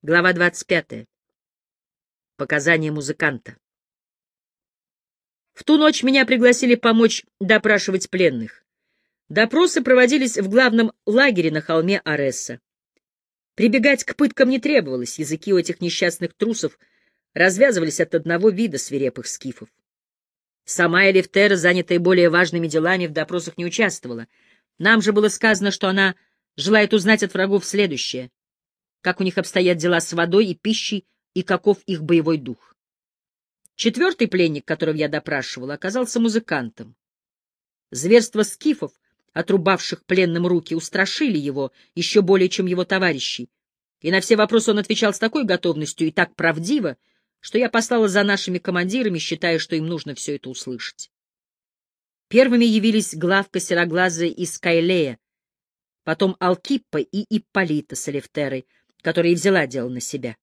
Глава 25. Показания музыканта. В ту ночь меня пригласили помочь допрашивать пленных. Допросы проводились в главном лагере на холме Аресса. Прибегать к пыткам не требовалось, языки у этих несчастных трусов развязывались от одного вида свирепых скифов. Сама Элифтера, занятая более важными делами, в допросах не участвовала. Нам же было сказано, что она желает узнать от врагов следующее — как у них обстоят дела с водой и пищей, и каков их боевой дух. Четвертый пленник, которого я допрашивал, оказался музыкантом. Зверства скифов, отрубавших пленным руки, устрашили его еще более, чем его товарищей, и на все вопросы он отвечал с такой готовностью и так правдиво, что я послала за нашими командирами, считая, что им нужно все это услышать. Первыми явились главка Сероглазая из Кайлея, потом Алкиппа и Ипполита с Элефтерой, который и взяла дело на себя.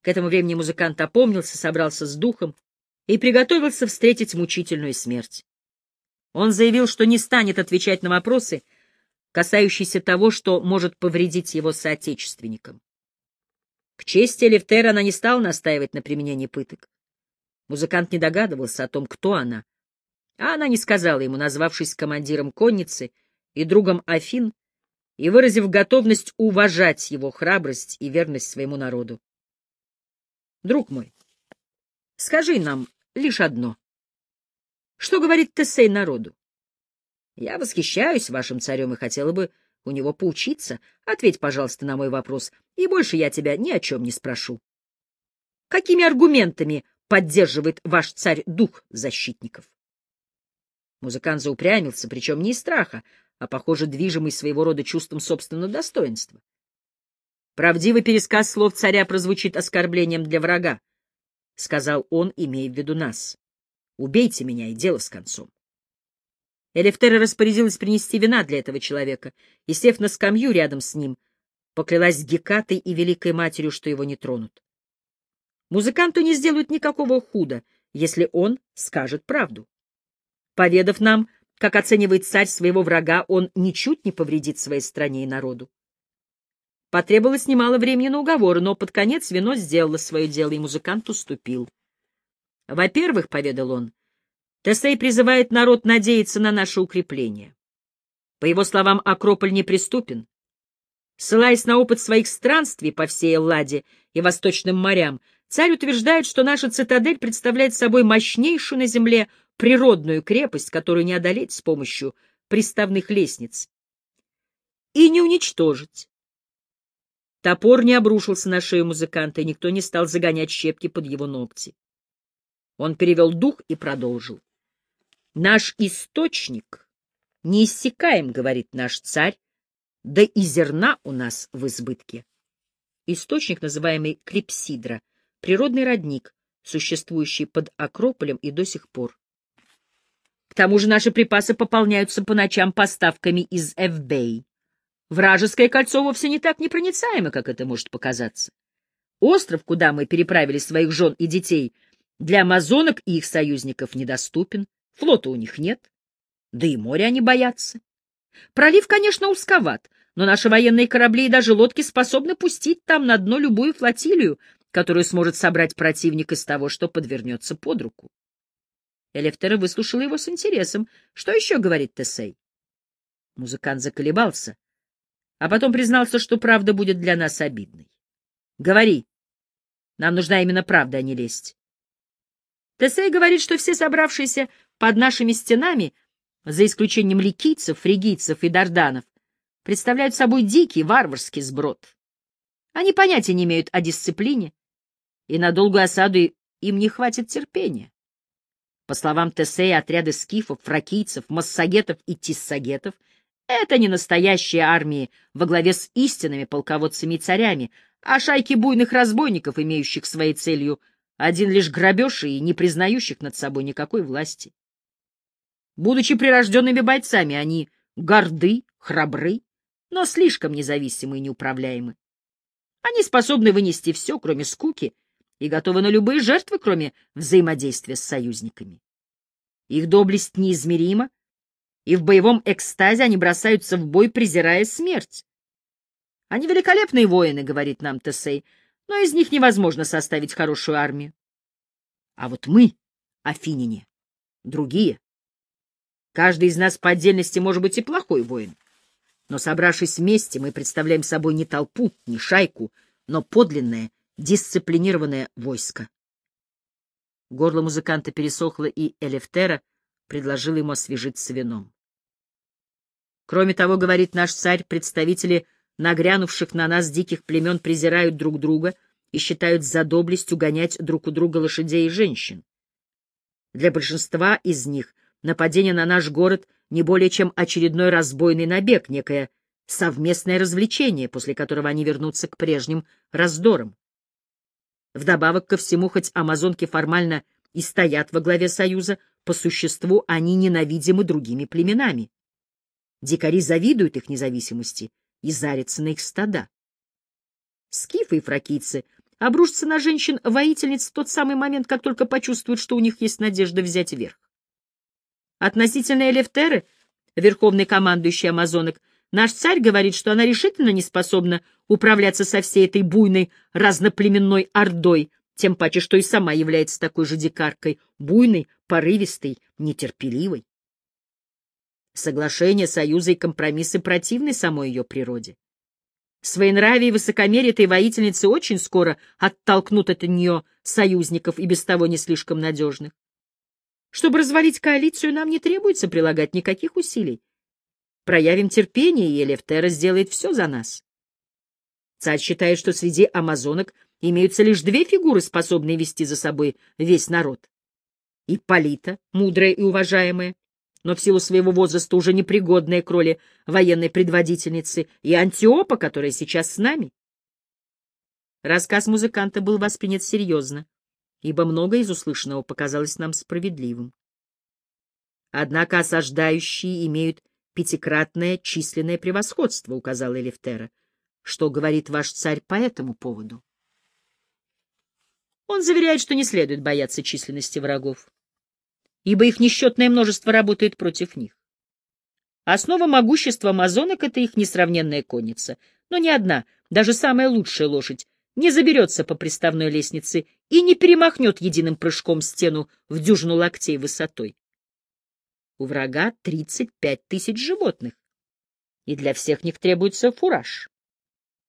К этому времени музыкант опомнился, собрался с духом и приготовился встретить мучительную смерть. Он заявил, что не станет отвечать на вопросы, касающиеся того, что может повредить его соотечественникам. К чести Левтера она не стала настаивать на применении пыток. Музыкант не догадывался о том, кто она, а она не сказала ему, назвавшись командиром конницы и другом Афин, и выразив готовность уважать его храбрость и верность своему народу. Друг мой, скажи нам лишь одно. Что говорит Тесей народу? Я восхищаюсь вашим царем и хотела бы у него поучиться. Ответь, пожалуйста, на мой вопрос, и больше я тебя ни о чем не спрошу. Какими аргументами поддерживает ваш царь дух защитников? Музыкант заупрямился, причем не из страха, а, похоже, движимый своего рода чувством собственного достоинства. Правдивый пересказ слов царя прозвучит оскорблением для врага, — сказал он, имея в виду нас. Убейте меня, и дело с концом. Элефтера распорядилась принести вина для этого человека, и, сев на скамью рядом с ним, поклялась Гекатой и Великой Матерью, что его не тронут. Музыканту не сделают никакого худа, если он скажет правду. Поведав нам как оценивает царь своего врага, он ничуть не повредит своей стране и народу. Потребовалось немало времени на уговоры, но под конец вино сделало свое дело, и музыкант уступил. Во-первых, — поведал он, — Тесей призывает народ надеяться на наше укрепление. По его словам, Акрополь неприступен. Ссылаясь на опыт своих странствий по всей Элладе и Восточным морям, царь утверждает, что наша цитадель представляет собой мощнейшую на земле природную крепость, которую не одолеть с помощью приставных лестниц, и не уничтожить. Топор не обрушился на шею музыканта, и никто не стал загонять щепки под его ногти. Он перевел дух и продолжил. «Наш источник неиссякаем, — говорит наш царь, — да и зерна у нас в избытке». Источник, называемый клипсидра, природный родник, существующий под Акрополем и до сих пор. К тому же наши припасы пополняются по ночам поставками из Эвбей. Вражеское кольцо вовсе не так непроницаемо, как это может показаться. Остров, куда мы переправили своих жен и детей, для амазонок и их союзников недоступен, флота у них нет, да и море они боятся. Пролив, конечно, узковат, но наши военные корабли и даже лодки способны пустить там на дно любую флотилию, которую сможет собрать противник из того, что подвернется под руку. Элефтера выслушала его с интересом. Что еще говорит Тесей? Музыкант заколебался, а потом признался, что правда будет для нас обидной. — Говори. Нам нужна именно правда, а не лесть. Тесей говорит, что все собравшиеся под нашими стенами, за исключением ликийцев, фригийцев и дарданов, представляют собой дикий, варварский сброд. Они понятия не имеют о дисциплине, и на долгую осаду им не хватит терпения. По словам Тесея, отряды скифов, фракийцев, массагетов и тиссагетов — это не настоящие армии во главе с истинными полководцами и царями, а шайки буйных разбойников, имеющих своей целью один лишь грабеж и не признающих над собой никакой власти. Будучи прирожденными бойцами, они горды, храбры, но слишком независимы и неуправляемы. Они способны вынести все, кроме скуки, и готовы на любые жертвы, кроме взаимодействия с союзниками. Их доблесть неизмерима, и в боевом экстазе они бросаются в бой, презирая смерть. Они великолепные воины, — говорит нам Тесей, — но из них невозможно составить хорошую армию. А вот мы, афиняне, другие. Каждый из нас по отдельности может быть и плохой воин. Но, собравшись вместе, мы представляем собой не толпу, не шайку, но подлинное, дисциплинированное войско. Горло музыканта пересохло, и Элефтера предложил ему освежиться вином. Кроме того, говорит наш царь, представители нагрянувших на нас диких племен презирают друг друга и считают за доблесть угонять друг у друга лошадей и женщин. Для большинства из них нападение на наш город не более чем очередной разбойный набег, некое совместное развлечение, после которого они вернутся к прежним раздорам. Вдобавок ко всему, хоть амазонки формально и стоят во главе Союза, по существу они ненавидимы другими племенами. Дикари завидуют их независимости и зарятся на их стада. Скифы и фракийцы обрушатся на женщин-воительниц в тот самый момент, как только почувствуют, что у них есть надежда взять верх. Относительно Элефтеры, верховный командующий амазонок, наш царь говорит, что она решительно не способна управляться со всей этой буйной разноплеменной ордой, тем паче, что и сама является такой же дикаркой, буйной, порывистой, нетерпеливой. Соглашения, союзы и компромиссы противны самой ее природе. Своенравие и высокомерие этой воительницы очень скоро оттолкнут от нее союзников и без того не слишком надежных. Чтобы развалить коалицию, нам не требуется прилагать никаких усилий. Проявим терпение, и Элефтера сделает все за нас. Царь считает, что среди амазонок имеются лишь две фигуры, способные вести за собой весь народ. Ипполита, мудрая и уважаемая, но в силу своего возраста уже непригодная к роли военной предводительницы, и Антиопа, которая сейчас с нами. Рассказ музыканта был воспринят серьезно, ибо многое из услышанного показалось нам справедливым. Однако осаждающие имеют пятикратное численное превосходство, указала Элифтера. Что говорит ваш царь по этому поводу? Он заверяет, что не следует бояться численности врагов ибо их несчетное множество работает против них. Основа могущества амазонок — это их несравненная конница, но ни одна, даже самая лучшая лошадь, не заберется по приставной лестнице и не перемахнет единым прыжком стену в дюжину локтей высотой. У врага 35 тысяч животных, и для всех них требуется фураж.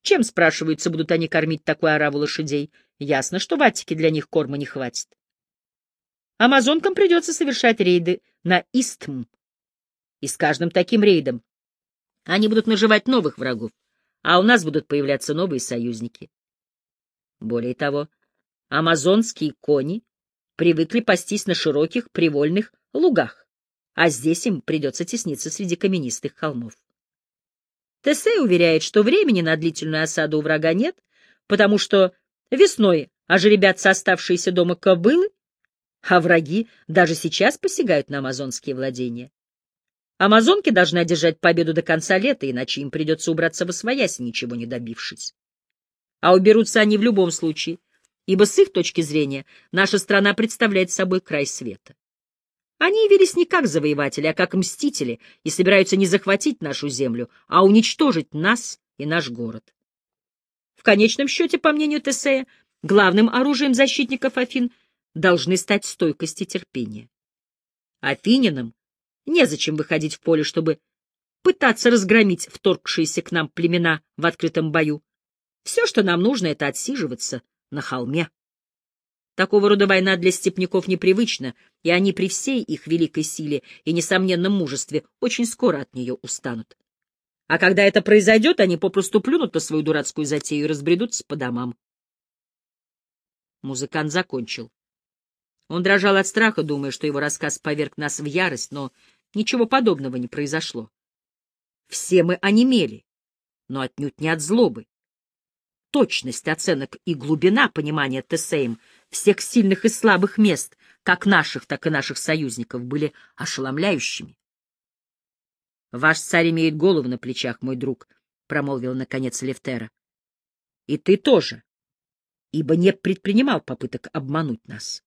Чем, спрашивается, будут они кормить такую ораву лошадей? Ясно, что в Аттике для них корма не хватит. Амазонкам придется совершать рейды на Истм. И с каждым таким рейдом они будут наживать новых врагов, а у нас будут появляться новые союзники. Более того, амазонские кони привыкли пастись на широких привольных лугах, а здесь им придется тесниться среди каменистых холмов. Тесей уверяет, что времени на длительную осаду у врага нет, потому что весной ожеребятся оставшиеся дома кобылы, а враги даже сейчас посягают на амазонские владения. Амазонки должны одержать победу до конца лета, иначе им придется убраться во своясь, ничего не добившись. А уберутся они в любом случае, ибо с их точки зрения наша страна представляет собой край света. Они явились не как завоеватели, а как мстители и собираются не захватить нашу землю, а уничтожить нас и наш город. В конечном счете, по мнению Тесея, главным оружием защитников Афин — должны стать стойкость и терпение. Афининам незачем выходить в поле, чтобы пытаться разгромить вторгшиеся к нам племена в открытом бою. Все, что нам нужно, это отсиживаться на холме. Такого рода война для степняков непривычна, и они при всей их великой силе и несомненном мужестве очень скоро от нее устанут. А когда это произойдет, они попросту плюнут на свою дурацкую затею и разбредутся по домам. Музыкант закончил. Он дрожал от страха, думая, что его рассказ поверг нас в ярость, но ничего подобного не произошло. Все мы онемели, но отнюдь не от злобы. Точность оценок и глубина понимания Тесеем всех сильных и слабых мест, как наших, так и наших союзников, были ошеломляющими. «Ваш царь имеет голову на плечах, мой друг», — промолвил наконец Левтера. «И ты тоже, ибо не предпринимал попыток обмануть нас».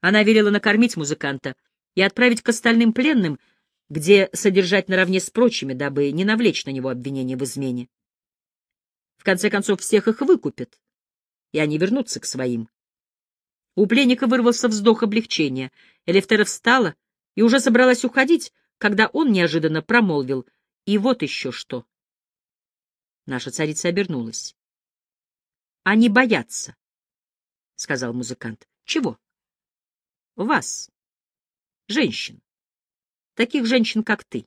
Она велела накормить музыканта и отправить к остальным пленным, где содержать наравне с прочими, дабы не навлечь на него обвинение в измене. В конце концов, всех их выкупят, и они вернутся к своим. У пленника вырвался вздох облегчения. Элефтера встала и уже собралась уходить, когда он неожиданно промолвил. И вот еще что. Наша царица обернулась. — Они боятся, — сказал музыкант. — Чего? — Вас, женщин. Таких женщин, как ты.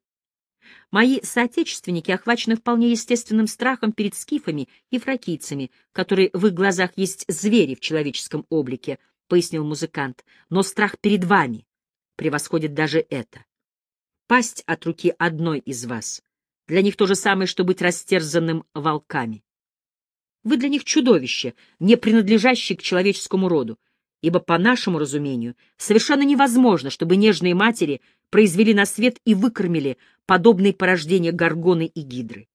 Мои соотечественники охвачены вполне естественным страхом перед скифами и фракийцами, которые в их глазах есть звери в человеческом облике, — пояснил музыкант. Но страх перед вами превосходит даже это. Пасть от руки одной из вас для них то же самое, что быть растерзанным волками. Вы для них чудовище, не принадлежащее к человеческому роду, ибо, по нашему разумению, совершенно невозможно, чтобы нежные матери произвели на свет и выкормили подобные порождения горгоны и гидры.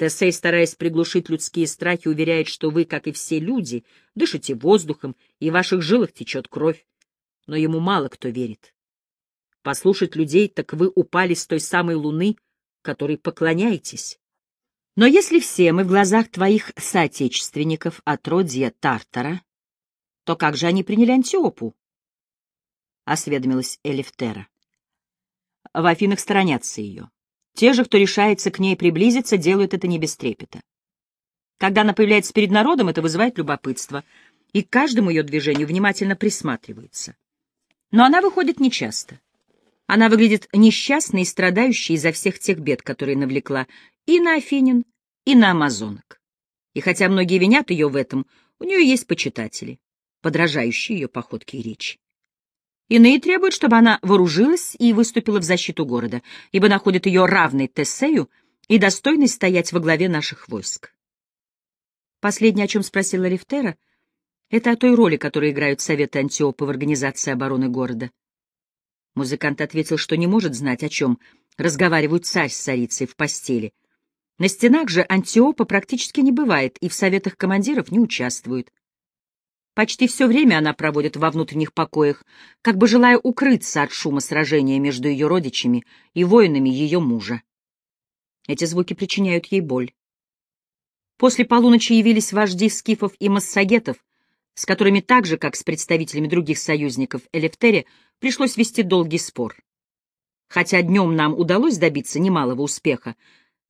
Тесей, стараясь приглушить людские страхи, уверяет, что вы, как и все люди, дышите воздухом, и в ваших жилах течет кровь. Но ему мало кто верит. Послушать людей, так вы упали с той самой луны, которой поклоняетесь. Но если все мы в глазах твоих соотечественников отродья Тартара, то как же они приняли Антиопу? — осведомилась Элифтера. В Афинах сторонятся ее. Те же, кто решается к ней приблизиться, делают это не без трепета. Когда она появляется перед народом, это вызывает любопытство, и к каждому ее движению внимательно присматриваются. Но она выходит нечасто. Она выглядит несчастной и страдающей из-за всех тех бед, которые навлекла и на Афинин, и на амазонок. И хотя многие винят ее в этом, у нее есть почитатели, подражающие ее походке и речи. Иные требуют, чтобы она вооружилась и выступила в защиту города, ибо находят ее равной Тесею и достойной стоять во главе наших войск. Последнее, о чем спросила Лифтера, это о той роли, которую играют Советы Антиопы в организации обороны города. Музыкант ответил, что не может знать, о чем разговаривают царь с царицей в постели. На стенах же Антиопа практически не бывает и в советах командиров не участвует. Почти все время она проводит во внутренних покоях, как бы желая укрыться от шума сражения между ее родичами и воинами ее мужа. Эти звуки причиняют ей боль. После полуночи явились вожди скифов и массагетов, с которыми так же, как с представителями других союзников Элефтере, пришлось вести долгий спор. Хотя днем нам удалось добиться немалого успеха,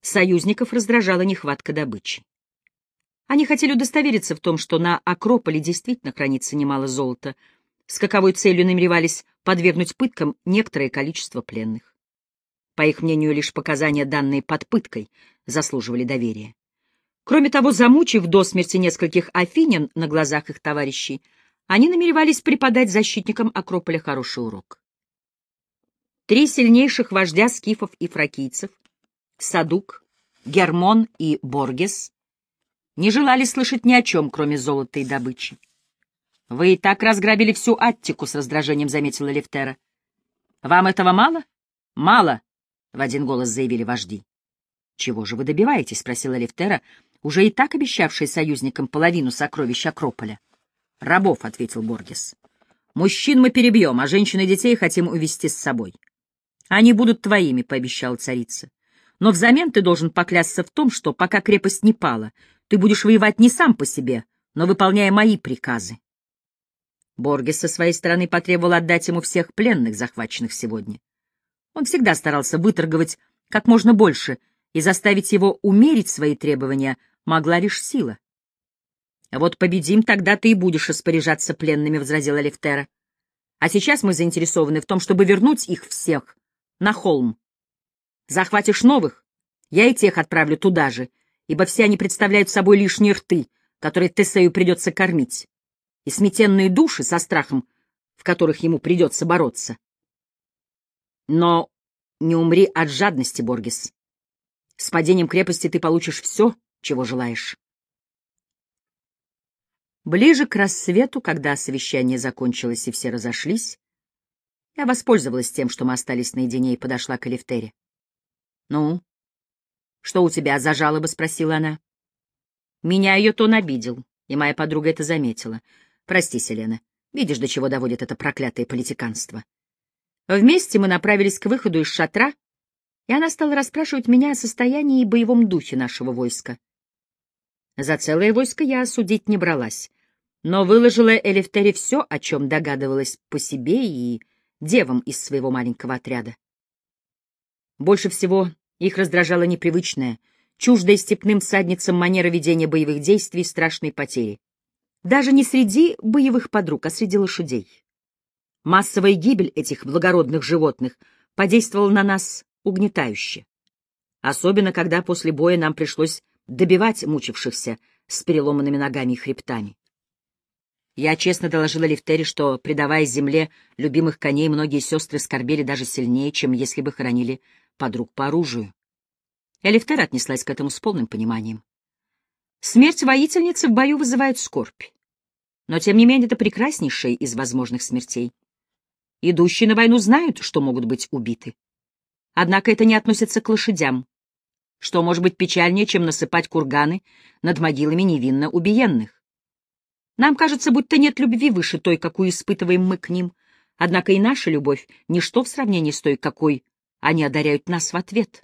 союзников раздражала нехватка добычи. Они хотели удостовериться в том, что на Акрополе действительно хранится немало золота, с каковой целью намеревались подвергнуть пыткам некоторое количество пленных. По их мнению, лишь показания, данные под пыткой, заслуживали доверия. Кроме того, замучив до смерти нескольких афинян на глазах их товарищей, они намеревались преподать защитникам Акрополя хороший урок. Три сильнейших вождя скифов и фракийцев — Садук, Гермон и Боргес не желали слышать ни о чем, кроме золота и добычи. «Вы и так разграбили всю Аттику», — с раздражением заметила Левтера. «Вам этого мало?» «Мало», — в один голос заявили вожди. «Чего же вы добиваетесь?» — спросила Левтера, уже и так обещавшая союзникам половину сокровищ Акрополя. «Рабов», — ответил Боргес. «Мужчин мы перебьем, а женщин и детей хотим увести с собой». «Они будут твоими», — пообещала царица. «Но взамен ты должен поклясться в том, что, пока крепость не пала, ты будешь воевать не сам по себе, но выполняя мои приказы. Боргес со своей стороны потребовал отдать ему всех пленных, захваченных сегодня. Он всегда старался выторговать как можно больше, и заставить его умерить свои требования могла лишь сила. «А «Вот победим, тогда ты и будешь распоряжаться пленными», — возразила Лефтера. «А сейчас мы заинтересованы в том, чтобы вернуть их всех на холм. Захватишь новых, я и тех отправлю туда же, ибо все они представляют собой лишние рты, которые Тесею придется кормить, и сметенные души со страхом, в которых ему придется бороться. Но не умри от жадности, Боргес. С падением крепости ты получишь все, чего желаешь. Ближе к рассвету, когда совещание закончилось и все разошлись, я воспользовалась тем, что мы остались наедине, и подошла к Элифтере. — Ну, «Что у тебя за жалобы?» — спросила она. Меня ее тон обидел, и моя подруга это заметила. «Прости, Селена, видишь, до чего доводит это проклятое политиканство». Вместе мы направились к выходу из шатра, и она стала расспрашивать меня о состоянии и боевом духе нашего войска. За целое войско я осудить не бралась, но выложила Элефтере все, о чем догадывалась по себе и девам из своего маленького отряда. Больше всего их раздражала непривычная, чуждая степным всадницам манера ведения боевых действий и страшной потери. Даже не среди боевых подруг, а среди лошадей. Массовая гибель этих благородных животных подействовала на нас угнетающе. Особенно, когда после боя нам пришлось добивать мучившихся с переломанными ногами и хребтами. Я честно доложила Лифтере, что, предавая земле любимых коней, многие сестры скорбели даже сильнее, чем если бы хоронили подруг по оружию. Элифтера отнеслась к этому с полным пониманием. Смерть воительницы в бою вызывает скорбь. Но, тем не менее, это прекраснейшая из возможных смертей. Идущие на войну знают, что могут быть убиты. Однако это не относится к лошадям, что может быть печальнее, чем насыпать курганы над могилами невинно убиенных. Нам кажется, будто нет любви выше той, какую испытываем мы к ним, однако и наша любовь — ничто в сравнении с той, какой они одаряют нас в ответ.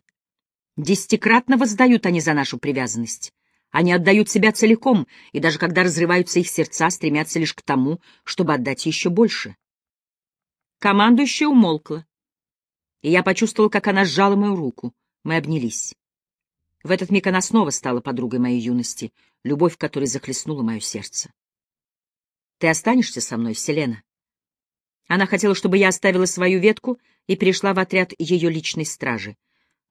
Десятикратно воздают они за нашу привязанность. Они отдают себя целиком, и даже когда разрываются их сердца, стремятся лишь к тому, чтобы отдать еще больше. Командующая умолкла, и я почувствовал, как она сжала мою руку. Мы обнялись. В этот миг она снова стала подругой моей юности, любовь которой захлестнула мое сердце. «Ты останешься со мной, Селена?» Она хотела, чтобы я оставила свою ветку и перешла в отряд ее личной стражи.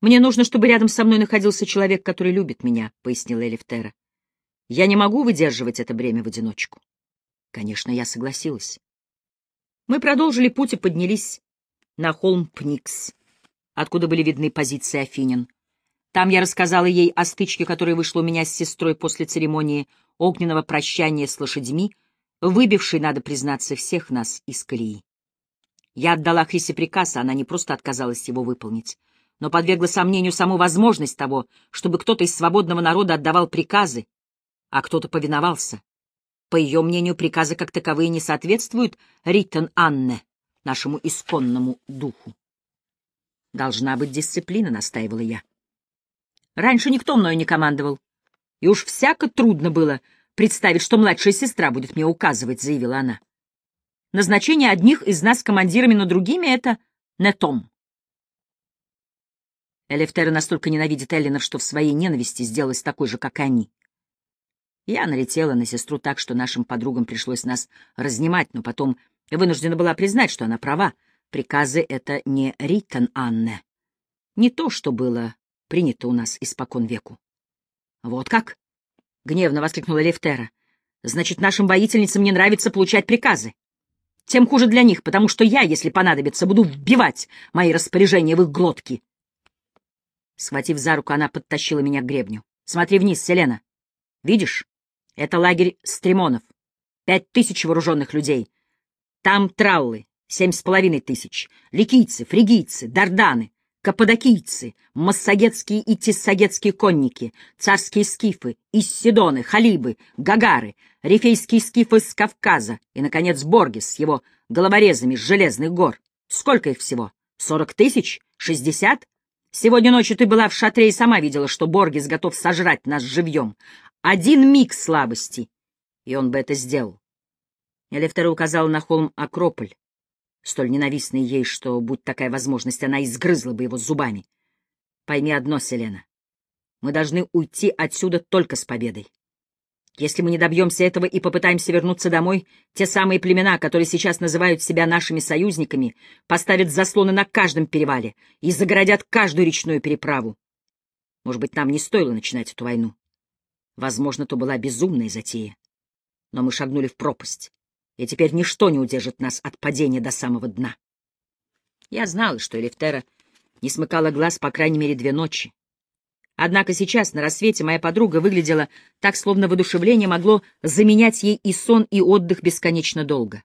«Мне нужно, чтобы рядом со мной находился человек, который любит меня», — пояснила Элифтера. «Я не могу выдерживать это бремя в одиночку». Конечно, я согласилась. Мы продолжили путь и поднялись на холм Пникс, откуда были видны позиции Афинин. Там я рассказала ей о стычке, которая вышла у меня с сестрой после церемонии огненного прощания с лошадьми, выбившей, надо признаться, всех нас из колеи. Я отдала Хрисе приказ, а она не просто отказалась его выполнить, но подвергла сомнению саму возможность того, чтобы кто-то из свободного народа отдавал приказы, а кто-то повиновался. По ее мнению, приказы как таковые не соответствуют Риттен Анне, нашему исконному духу. «Должна быть дисциплина», — настаивала я. Раньше никто мною не командовал, и уж всяко трудно было представить, что младшая сестра будет мне указывать, — заявила она. Назначение одних из нас командирами над другими — это не том. Элефтера настолько ненавидит Эллинов, что в своей ненависти сделалась такой же, как они. Я налетела на сестру так, что нашим подругам пришлось нас разнимать, но потом вынуждена была признать, что она права. Приказы — это не Риттен Анне. Не то, что было принято у нас испокон веку. — Вот как? — гневно воскликнула Левтера. — Значит, нашим воительницам не нравится получать приказы. Тем хуже для них, потому что я, если понадобится, буду вбивать мои распоряжения в их глотки. Схватив за руку, она подтащила меня к гребню. — Смотри вниз, Селена. Видишь? Это лагерь стремонов. Пять тысяч вооруженных людей. Там траллы, семь с половиной тысяч. Ликийцы, фригийцы, дарданы, каппадокийцы, массагетские и тессагетские конники, царские скифы, иссидоны, халибы, гагары, рифейские скифы с Кавказа и, наконец, Боргис с его головорезами с железных гор. Сколько их всего? Сорок тысяч? Шестьдесят? Сегодня ночью ты была в шатре и сама видела, что Боргис готов сожрать нас живьем. Один миг слабости, и он бы это сделал. Элефтера указала на холм Акрополь, столь ненавистный ей, что, будь такая возможность, она изгрызла бы его зубами. Пойми одно, Селена, мы должны уйти отсюда только с победой. Если мы не добьемся этого и попытаемся вернуться домой, те самые племена, которые сейчас называют себя нашими союзниками, поставят заслоны на каждом перевале и загородят каждую речную переправу. Может быть, нам не стоило начинать эту войну. Возможно, то была безумная затея. Но мы шагнули в пропасть, и теперь ничто не удержит нас от падения до самого дна. Я знала, что Элифтера не смыкала глаз по крайней мере две ночи. Однако сейчас, на рассвете, моя подруга выглядела так, словно воодушевление могло заменять ей и сон, и отдых бесконечно долго.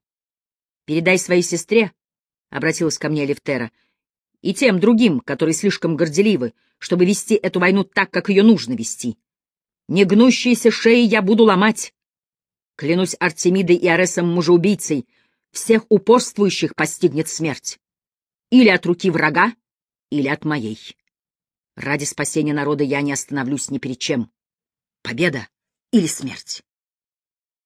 «Передай своей сестре», — обратилась ко мне Элифтера, — «и тем другим, которые слишком горделивы, чтобы вести эту войну так, как ее нужно вести. Негнущиеся шеи я буду ломать. Клянусь Артемидой и Аресом мужеубийцей, всех упорствующих постигнет смерть. Или от руки врага, или от моей. Ради спасения народа я не остановлюсь ни перед чем. Победа или смерть.